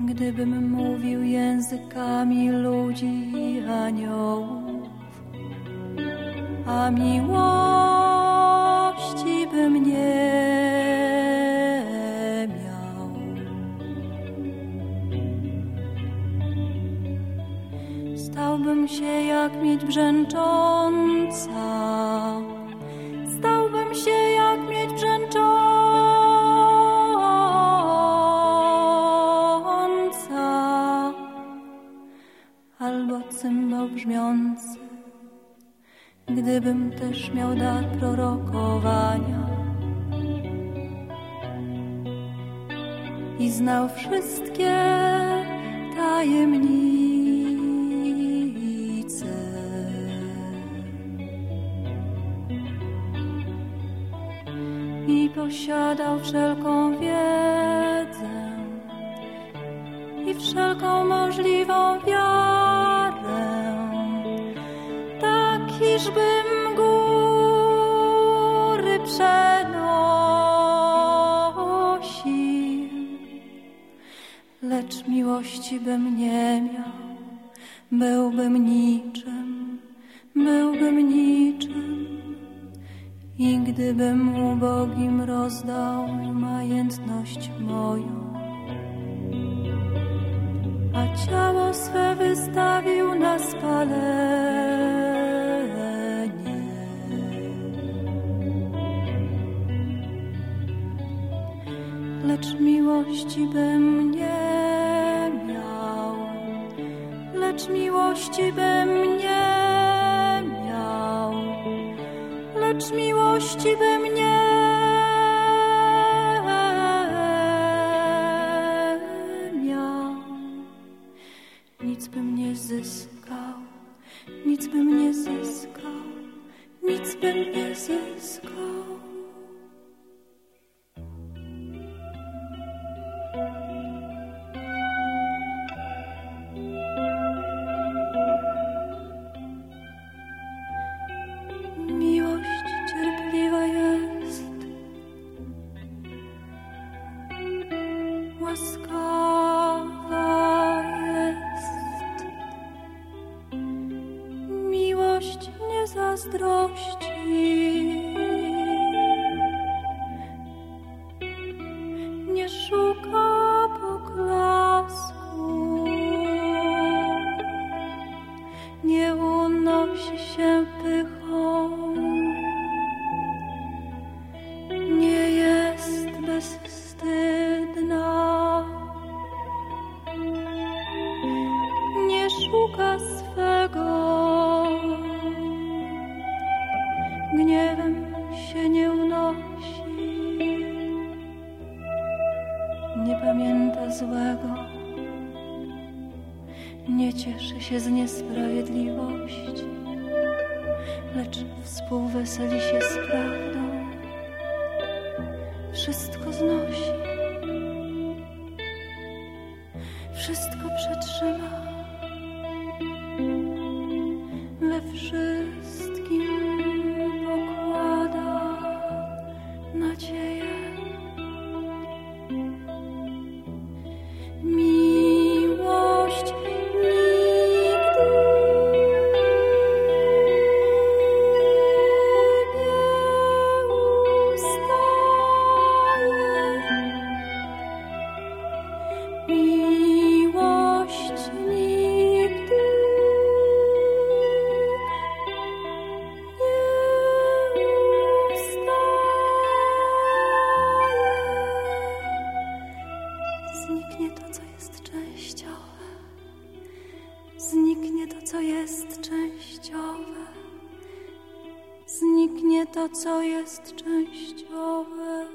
Gdybym mówił językami ludzi i aniołów, a miłości bym nie miał. Stałbym się jak mieć brzęcząca, brzmiący, gdybym też miał dar prorokowania. I znał wszystkie tajemnice. I posiadał wszelką wiedzę i wszelką możliwą wiarę, iżbym góry przenosił, lecz miłości bym nie miał, byłbym niczym, byłbym niczym. I gdybym ubogim rozdał majętność moją, a ciało swe wystawił na spalenie. Lecz miłości bym nie miał, lecz miłości bym nie miał, lecz miłości bym nie miał. Nic bym nie zyskał, nic bym nie zyskał, nic bym nie zyskał. Zazdrości, szuka swego, gniewem się nie unosi, nie pamięta złego, nie cieszy się z niesprawiedliwości, lecz współweseli się z prawdą. Wszystko znosi, wszystko przetrzyma, 是 Zniknie to, co jest częściowe. Zniknie to, co jest częściowe. Zniknie to, co jest częściowe.